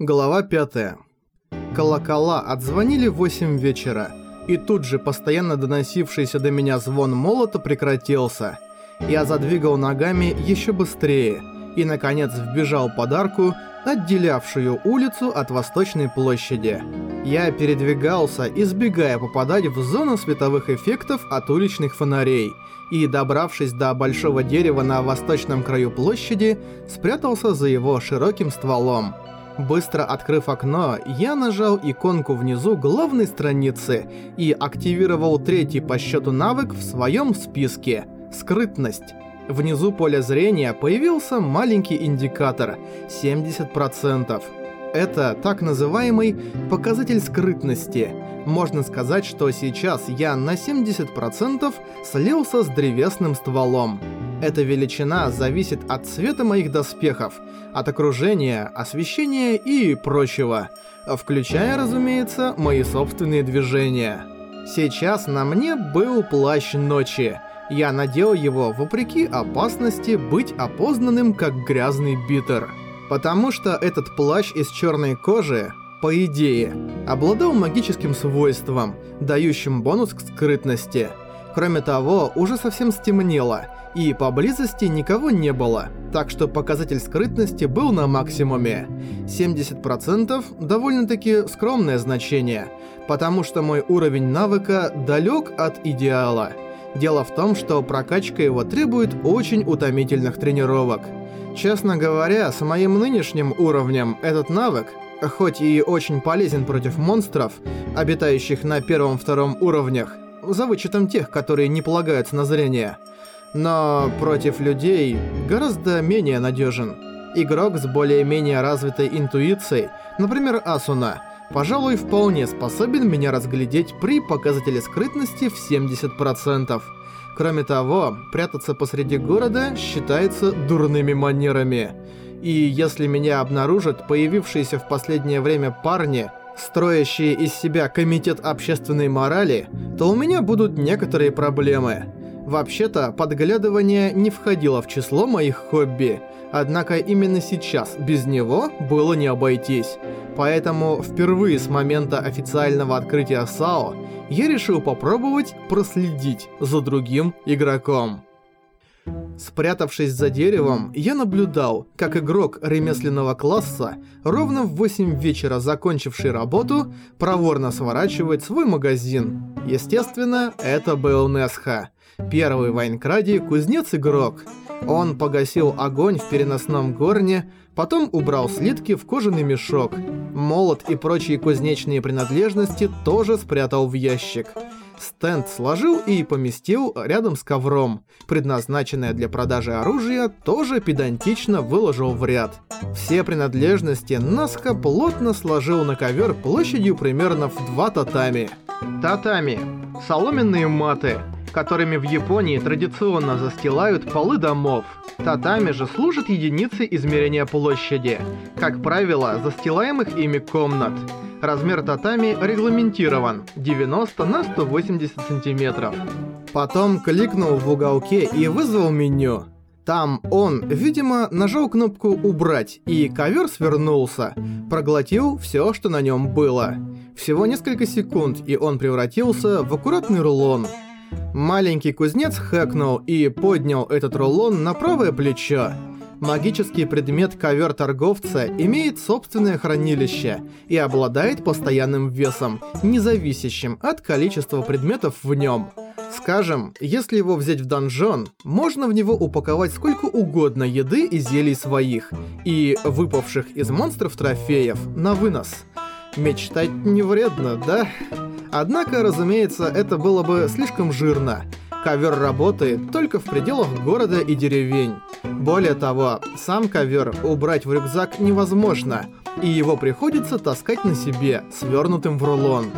Глава 5. Колокола отзвонили в 8 вечера, и тут же постоянно доносившийся до меня звон молота прекратился. Я задвигал ногами еще быстрее и, наконец, вбежал под арку, отделявшую улицу от Восточной площади. Я передвигался, избегая попадать в зону световых эффектов от уличных фонарей, и, добравшись до большого дерева на восточном краю площади, спрятался за его широким стволом. Быстро открыв окно, я нажал иконку внизу главной страницы и активировал третий по счету навык в своем списке – скрытность. Внизу поля зрения появился маленький индикатор – 70%. Это так называемый показатель скрытности. Можно сказать, что сейчас я на 70% слился с древесным стволом. Эта величина зависит от цвета моих доспехов, от окружения, освещения и прочего, включая, разумеется, мои собственные движения. Сейчас на мне был плащ ночи. Я надел его вопреки опасности быть опознанным как грязный битер. Потому что этот плащ из черной кожи, по идее, обладал магическим свойством, дающим бонус к скрытности. Кроме того, уже совсем стемнело, и поблизости никого не было, так что показатель скрытности был на максимуме. 70% довольно-таки скромное значение, потому что мой уровень навыка далек от идеала. Дело в том, что прокачка его требует очень утомительных тренировок. Честно говоря, с моим нынешним уровнем этот навык, хоть и очень полезен против монстров, обитающих на первом-втором уровнях, за вычетом тех, которые не полагаются на зрение – но против людей гораздо менее надежен. Игрок с более-менее развитой интуицией, например, Асуна, пожалуй, вполне способен меня разглядеть при показателе скрытности в 70%. Кроме того, прятаться посреди города считается дурными манерами. И если меня обнаружат появившиеся в последнее время парни, строящие из себя комитет общественной морали, то у меня будут некоторые проблемы. Вообще-то, подглядывание не входило в число моих хобби, однако именно сейчас без него было не обойтись. Поэтому впервые с момента официального открытия САО я решил попробовать проследить за другим игроком. Спрятавшись за деревом, я наблюдал, как игрок ремесленного класса, ровно в 8 вечера закончивший работу, проворно сворачивает свой магазин. Естественно, это был Несха. Первый в Айнкраде кузнец-игрок. Он погасил огонь в переносном горне, потом убрал слитки в кожаный мешок. Молот и прочие кузнечные принадлежности тоже спрятал в ящик. Стенд сложил и поместил рядом с ковром. Предназначенное для продажи оружие тоже педантично выложил в ряд. Все принадлежности Наска плотно сложил на ковер площадью примерно в два татами. Татами. Соломенные маты которыми в Японии традиционно застилают полы домов. Татами же служат единицей измерения площади, как правило, застилаемых ими комнат. Размер татами регламентирован 90 на 180 сантиметров. Потом кликнул в уголке и вызвал меню. Там он, видимо, нажал кнопку «Убрать», и ковер свернулся, проглотил все, что на нем было. Всего несколько секунд, и он превратился в аккуратный рулон. Маленький кузнец хэкнул и поднял этот рулон на правое плечо. Магический предмет ковер торговца имеет собственное хранилище и обладает постоянным весом, не зависящим от количества предметов в нем. Скажем, если его взять в донжон, можно в него упаковать сколько угодно еды и зелий своих, и выпавших из монстров трофеев на вынос. Мечтать не вредно, да? Однако, разумеется, это было бы слишком жирно. Ковер работает только в пределах города и деревень. Более того, сам ковер убрать в рюкзак невозможно, и его приходится таскать на себе, свернутым в рулон.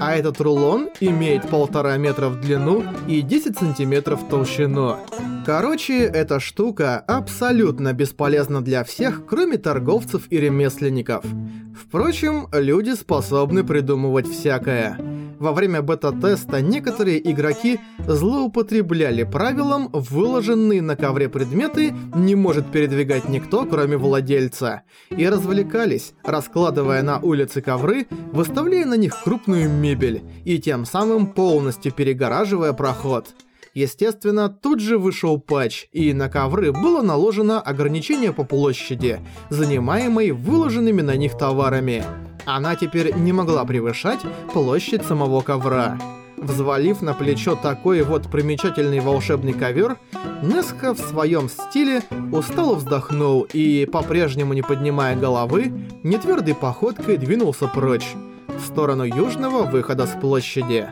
А этот рулон имеет полтора метра в длину и 10 сантиметров в толщину. Короче, эта штука абсолютно бесполезна для всех, кроме торговцев и ремесленников. Впрочем, люди способны придумывать всякое. Во время бета-теста некоторые игроки злоупотребляли правилом «выложенные на ковре предметы не может передвигать никто, кроме владельца», и развлекались, раскладывая на улице ковры, выставляя на них крупную мебель и тем самым полностью перегораживая проход. Естественно, тут же вышел патч, и на ковры было наложено ограничение по площади, занимаемой выложенными на них товарами. Она теперь не могла превышать площадь самого ковра. Взвалив на плечо такой вот примечательный волшебный ковер, Неска в своем стиле устало вздохнул и, по-прежнему не поднимая головы, нетвердой походкой двинулся прочь, в сторону южного выхода с площади.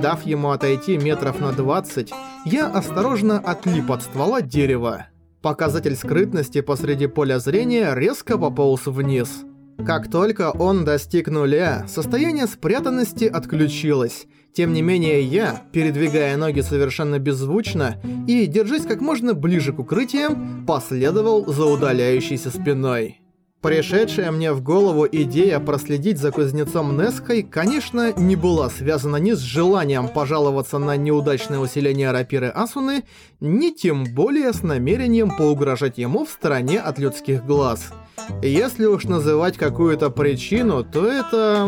Дав ему отойти метров на 20, я осторожно отлип от ствола дерева. Показатель скрытности посреди поля зрения резко пополз вниз. Как только он достиг нуля, состояние спрятанности отключилось. Тем не менее я, передвигая ноги совершенно беззвучно и держась как можно ближе к укрытиям, последовал за удаляющейся спиной. Пришедшая мне в голову идея проследить за кузнецом Неской, конечно, не была связана ни с желанием пожаловаться на неудачное усиление рапиры Асуны, ни тем более с намерением поугрожать ему в стороне от людских глаз. Если уж называть какую-то причину, то это...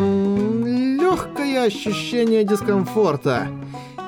легкое ощущение дискомфорта.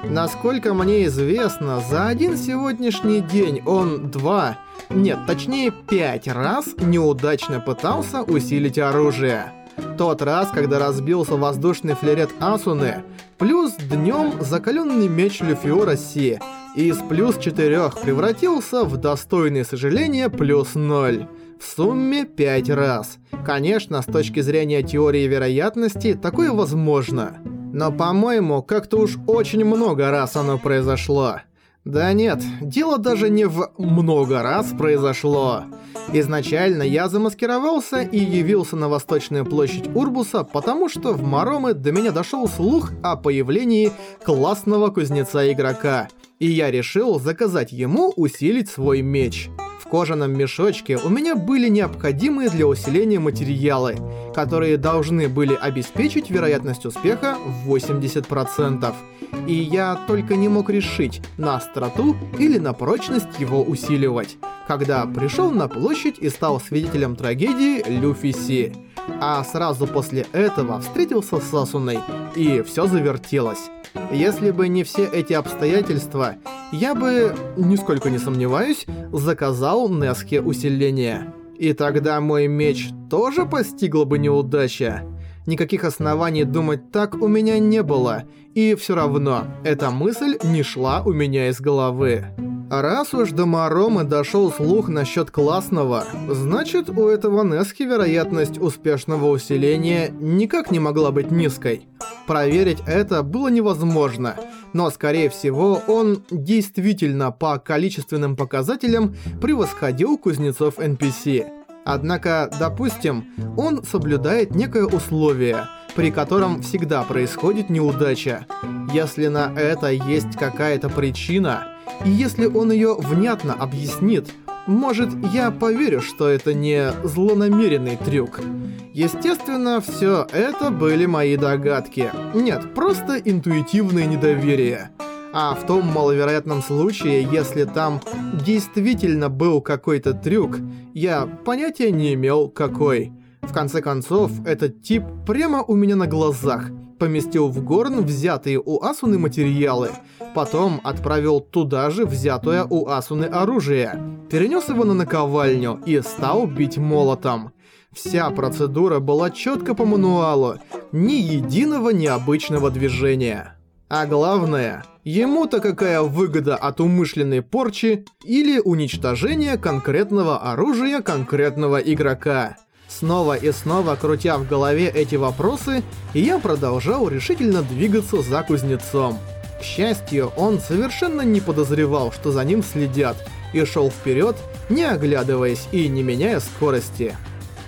Насколько мне известно, за один сегодняшний день он два нет, точнее пять раз неудачно пытался усилить оружие. Тот раз, когда разбился воздушный флерет Асуны, плюс днем закаленный меч Люфиора Си, из плюс 4 превратился в достойное сожаление плюс 0. В сумме 5 раз. Конечно, с точки зрения теории вероятности, такое возможно. Но, по-моему, как-то уж очень много раз оно произошло. Да нет, дело даже не в «много раз произошло». Изначально я замаскировался и явился на Восточную площадь Урбуса, потому что в Маромы до меня дошел слух о появлении классного кузнеца-игрока, и я решил заказать ему усилить свой меч. Кожаном мешочке у меня были необходимые для усиления материалы, которые должны были обеспечить вероятность успеха в 80% и я только не мог решить, на остроту или на прочность его усиливать, когда пришел на площадь и стал свидетелем трагедии Люфи Си. А сразу после этого встретился с Сасуной, и все завертелось. Если бы не все эти обстоятельства, я бы, нисколько не сомневаюсь, заказал Неске усиление. И тогда мой меч тоже постигла бы неудача. Никаких оснований думать так у меня не было, и все равно эта мысль не шла у меня из головы. Раз уж до Маромы дошел слух насчет классного, значит у этого Нески вероятность успешного усиления никак не могла быть низкой. Проверить это было невозможно, но скорее всего он действительно по количественным показателям превосходил кузнецов NPC. Однако, допустим, он соблюдает некое условие, при котором всегда происходит неудача. Если на это есть какая-то причина, и если он ее внятно объяснит, может, я поверю, что это не злонамеренный трюк. Естественно, все это были мои догадки. Нет, просто интуитивное недоверие. А в том маловероятном случае, если там действительно был какой-то трюк, я понятия не имел какой. В конце концов, этот тип прямо у меня на глазах поместил в горн взятые у Асуны материалы, потом отправил туда же взятое у Асуны оружие, перенес его на наковальню и стал бить молотом. Вся процедура была четко по мануалу, ни единого необычного движения. А главное, ему-то какая выгода от умышленной порчи или уничтожения конкретного оружия конкретного игрока. Снова и снова крутя в голове эти вопросы, я продолжал решительно двигаться за кузнецом. К счастью, он совершенно не подозревал, что за ним следят, и шел вперед, не оглядываясь и не меняя скорости.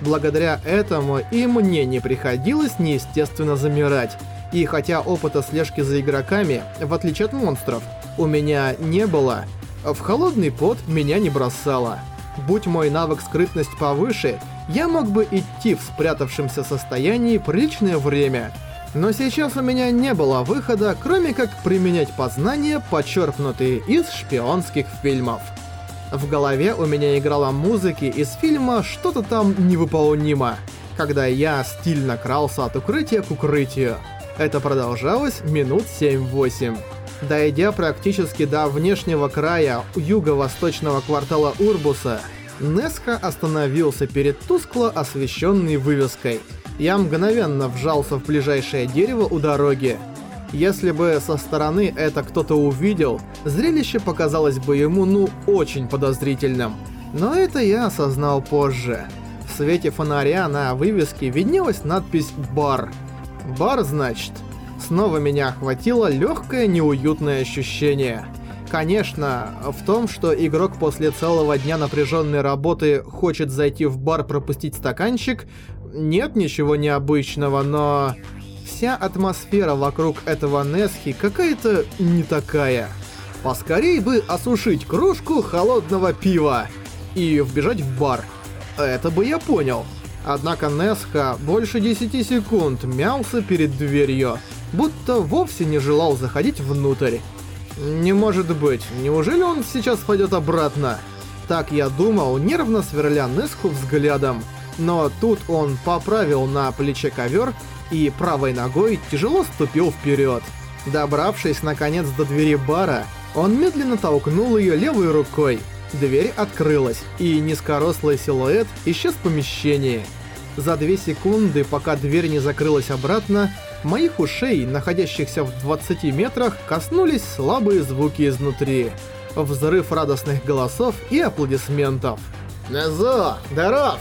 Благодаря этому и мне не приходилось неестественно замирать, и хотя опыта слежки за игроками, в отличие от монстров, у меня не было, в холодный пот меня не бросало. Будь мой навык скрытность повыше, я мог бы идти в спрятавшемся состоянии приличное время. Но сейчас у меня не было выхода, кроме как применять познания, почерпнутые из шпионских фильмов. В голове у меня играла музыки из фильма «Что-то там невыполнимо», когда я стильно крался от укрытия к укрытию. Это продолжалось минут 7-8. Дойдя практически до внешнего края юго-восточного квартала Урбуса, Несха остановился перед тускло освещенной вывеской. Я мгновенно вжался в ближайшее дерево у дороги. Если бы со стороны это кто-то увидел, зрелище показалось бы ему ну очень подозрительным. Но это я осознал позже. В свете фонаря на вывеске виднелась надпись «Бар». «Бар» значит. Снова меня охватило легкое неуютное ощущение. Конечно, в том, что игрок после целого дня напряженной работы хочет зайти в бар пропустить стаканчик, нет ничего необычного, но... Вся атмосфера вокруг этого Несхи какая-то не такая. Поскорей бы осушить кружку холодного пива и вбежать в бар. Это бы я понял. Однако Несха больше 10 секунд мялся перед дверью, будто вовсе не желал заходить внутрь. Не может быть, неужели он сейчас пойдет обратно? Так я думал, нервно сверля Несху взглядом. Но тут он поправил на плече ковер и правой ногой тяжело ступил вперед. Добравшись наконец до двери бара, он медленно толкнул ее левой рукой. Дверь открылась, и низкорослый силуэт исчез в помещении. За две секунды, пока дверь не закрылась обратно, моих ушей, находящихся в 20 метрах, коснулись слабые звуки изнутри. Взрыв радостных голосов и аплодисментов. «Незо, здоров!»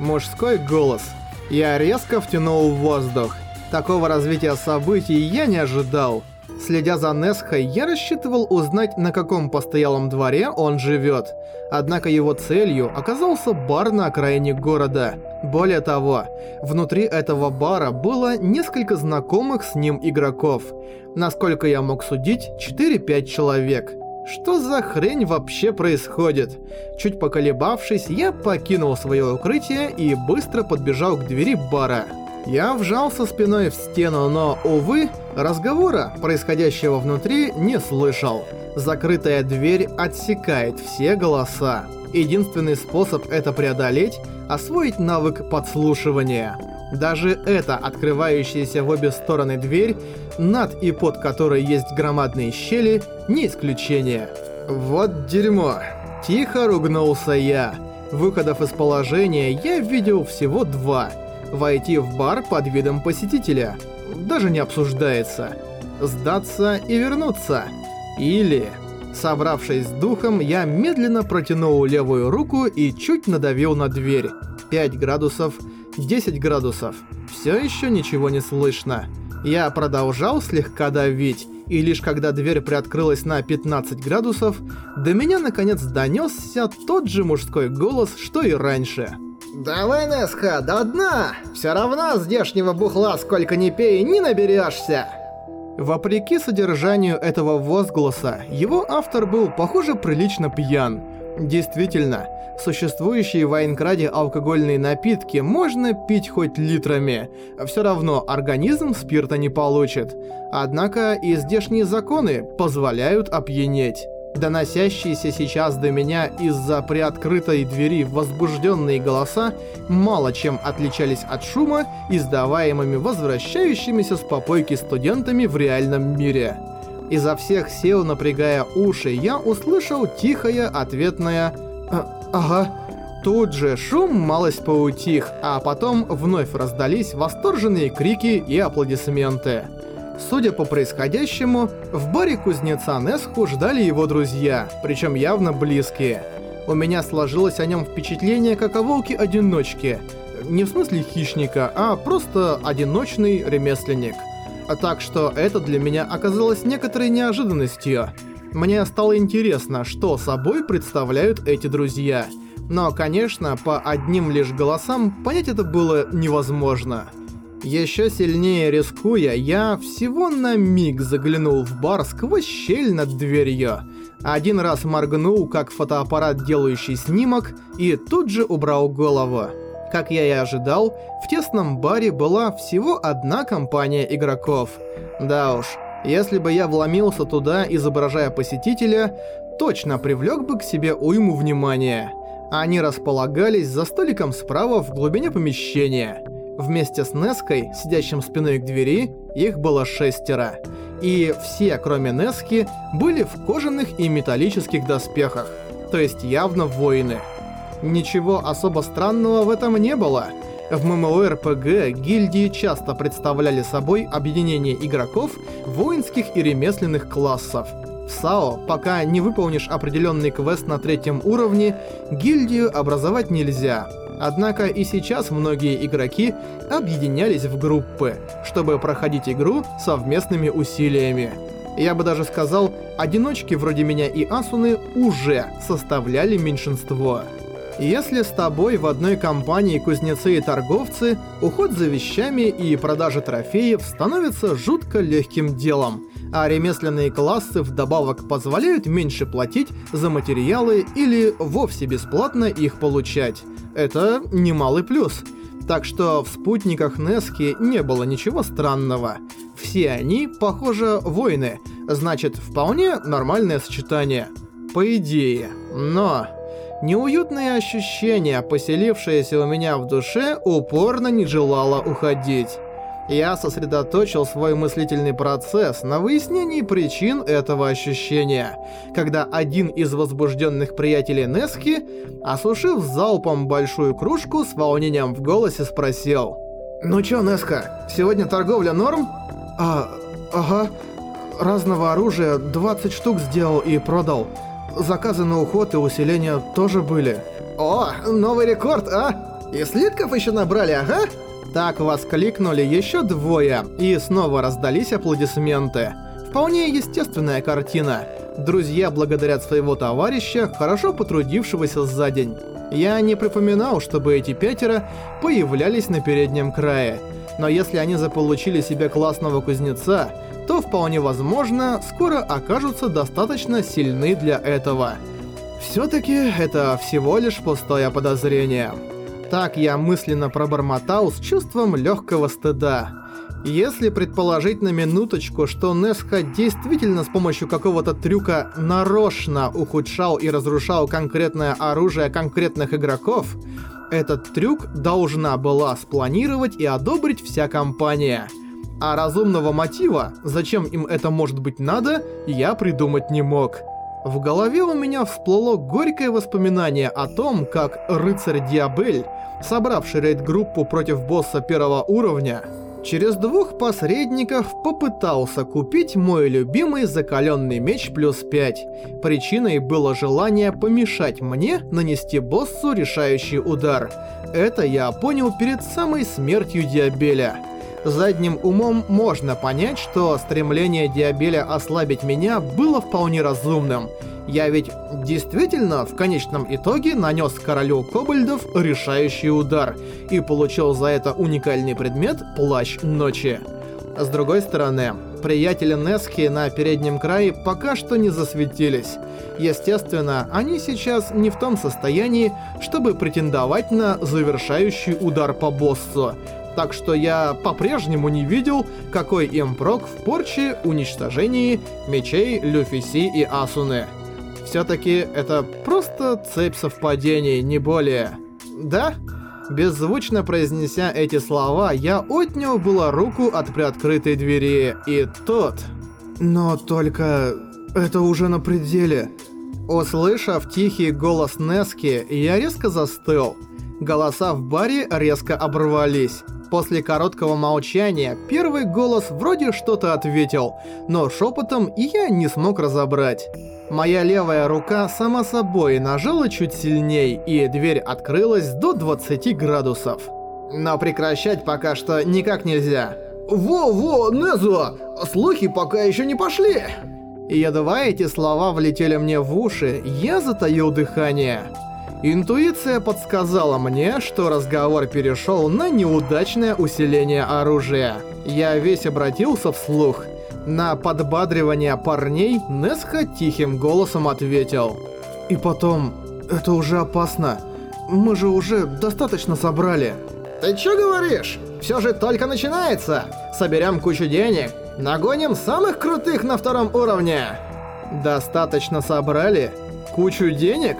Мужской голос. Я резко втянул в воздух. Такого развития событий я не ожидал. Следя за Несхой, я рассчитывал узнать, на каком постоялом дворе он живет. Однако его целью оказался бар на окраине города. Более того, внутри этого бара было несколько знакомых с ним игроков. Насколько я мог судить, 4-5 человек. Что за хрень вообще происходит? Чуть поколебавшись, я покинул свое укрытие и быстро подбежал к двери бара. Я вжался спиной в стену, но, увы, разговора, происходящего внутри, не слышал. Закрытая дверь отсекает все голоса. Единственный способ это преодолеть – освоить навык подслушивания. Даже эта открывающаяся в обе стороны дверь, над и под которой есть громадные щели, не исключение. Вот дерьмо. Тихо ругнулся я. Выходов из положения я видел всего два – Войти в бар под видом посетителя. Даже не обсуждается. Сдаться и вернуться. Или... Собравшись с духом, я медленно протянул левую руку и чуть надавил на дверь. 5 градусов, 10 градусов. Все еще ничего не слышно. Я продолжал слегка давить, и лишь когда дверь приоткрылась на 15 градусов, до меня наконец донесся тот же мужской голос, что и раньше. «Давай, Несха, до дна! Все равно здешнего бухла сколько ни пей, не наберешься!» Вопреки содержанию этого возгласа, его автор был, похоже, прилично пьян. Действительно, существующие в Айнкраде алкогольные напитки можно пить хоть литрами, все равно организм спирта не получит. Однако и здешние законы позволяют опьянеть. Доносящиеся сейчас до меня из-за приоткрытой двери возбужденные голоса мало чем отличались от шума, издаваемыми возвращающимися с попойки студентами в реальном мире. Изо всех сил напрягая уши, я услышал тихое ответное «А, «Ага». Тут же шум малость поутих, а потом вновь раздались восторженные крики и аплодисменты. Судя по происходящему, в баре кузнеца Несху ждали его друзья, причем явно близкие. У меня сложилось о нем впечатление как о волке-одиночке. Не в смысле хищника, а просто одиночный ремесленник. Так что это для меня оказалось некоторой неожиданностью. Мне стало интересно, что собой представляют эти друзья. Но, конечно, по одним лишь голосам понять это было невозможно. Еще сильнее рискуя, я всего на миг заглянул в бар сквозь щель над дверью. Один раз моргнул, как фотоаппарат, делающий снимок, и тут же убрал голову. Как я и ожидал, в тесном баре была всего одна компания игроков. Да уж, если бы я вломился туда, изображая посетителя, точно привлек бы к себе уйму внимания. Они располагались за столиком справа в глубине помещения. Вместе с Неской, сидящим спиной к двери, их было шестеро. И все, кроме Нески, были в кожаных и металлических доспехах. То есть явно воины. Ничего особо странного в этом не было. В ММО-РПГ гильдии часто представляли собой объединение игроков воинских и ремесленных классов – в САО, пока не выполнишь определенный квест на третьем уровне, гильдию образовать нельзя. Однако и сейчас многие игроки объединялись в группы, чтобы проходить игру совместными усилиями. Я бы даже сказал, одиночки вроде меня и Асуны уже составляли меньшинство. Если с тобой в одной компании кузнецы и торговцы, уход за вещами и продажа трофеев становится жутко легким делом, а ремесленные классы вдобавок позволяют меньше платить за материалы или вовсе бесплатно их получать. Это немалый плюс. Так что в спутниках Нески не было ничего странного. Все они, похоже, воины, значит, вполне нормальное сочетание. По идее. Но... Неуютное ощущение, поселившееся у меня в душе, упорно не желало уходить. Я сосредоточил свой мыслительный процесс на выяснении причин этого ощущения, когда один из возбужденных приятелей Нески, осушив залпом большую кружку, с волнением в голосе спросил. «Ну чё, Неска, сегодня торговля норм?» «А, ага. Разного оружия 20 штук сделал и продал. Заказы на уход и усиление тоже были. О, новый рекорд, а? И слитков еще набрали, ага? Так воскликнули еще двое, и снова раздались аплодисменты. Вполне естественная картина. Друзья благодарят своего товарища, хорошо потрудившегося за день. Я не припоминал, чтобы эти пятеро появлялись на переднем крае. Но если они заполучили себе классного кузнеца, то вполне возможно, скоро окажутся достаточно сильны для этого. Всё-таки это всего лишь пустое подозрение. Так я мысленно пробормотал с чувством легкого стыда. Если предположить на минуточку, что Несха действительно с помощью какого-то трюка нарочно ухудшал и разрушал конкретное оружие конкретных игроков, этот трюк должна была спланировать и одобрить вся компания – а разумного мотива, зачем им это может быть надо, я придумать не мог. В голове у меня всплыло горькое воспоминание о том, как рыцарь Диабель, собравший рейд-группу против босса первого уровня, через двух посредников попытался купить мой любимый закаленный меч плюс 5. Причиной было желание помешать мне нанести боссу решающий удар. Это я понял перед самой смертью Диабеля задним умом можно понять, что стремление Диабеля ослабить меня было вполне разумным. Я ведь действительно в конечном итоге нанес королю Кобальдов решающий удар и получил за это уникальный предмет Плащ Ночи. С другой стороны, приятели Нески на переднем крае пока что не засветились. Естественно, они сейчас не в том состоянии, чтобы претендовать на завершающий удар по боссу, так что я по-прежнему не видел, какой им прок в порче, уничтожении мечей Люфиси и Асуны. Все-таки это просто цепь совпадений, не более. Да? Беззвучно произнеся эти слова, я отнял было руку от приоткрытой двери, и тот... Но только... это уже на пределе. Услышав тихий голос Нески, я резко застыл. Голоса в баре резко оборвались. После короткого молчания первый голос вроде что-то ответил, но шепотом я не смог разобрать. Моя левая рука сама собой нажала чуть сильней, и дверь открылась до 20 градусов. Но прекращать пока что никак нельзя. «Во-во, Незуа! Слухи пока еще не пошли!» Едва эти слова влетели мне в уши, я затаил дыхание. Интуиция подсказала мне, что разговор перешел на неудачное усиление оружия. Я весь обратился вслух. На подбадривание парней Несха тихим голосом ответил. «И потом, это уже опасно. мы же уже достаточно собрали. Ты чё говоришь? Все же только начинается. Соберем кучу денег, нагоним самых крутых на втором уровне. Достаточно собрали? Кучу денег?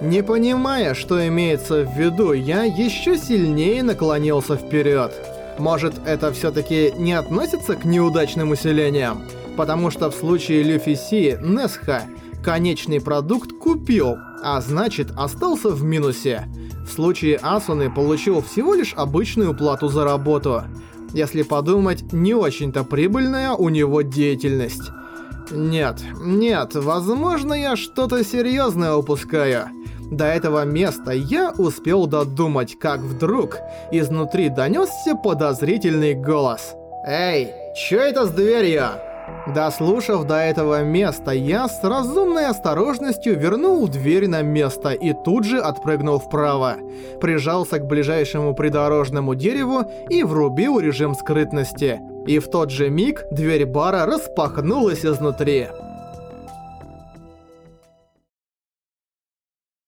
Не понимая, что имеется в виду, я еще сильнее наклонился вперед. Может, это все-таки не относится к неудачным усилениям? Потому что в случае Люфи Си, Несха, конечный продукт купил, а значит остался в минусе. В случае Асуны получил всего лишь обычную плату за работу. Если подумать, не очень-то прибыльная у него деятельность. Нет, нет, возможно я что-то серьезное упускаю. До этого места я успел додумать, как вдруг изнутри донесся подозрительный голос. «Эй, чё это с дверью?» Дослушав до этого места, я с разумной осторожностью вернул дверь на место и тут же отпрыгнул вправо. Прижался к ближайшему придорожному дереву и врубил режим скрытности. И в тот же миг дверь бара распахнулась изнутри.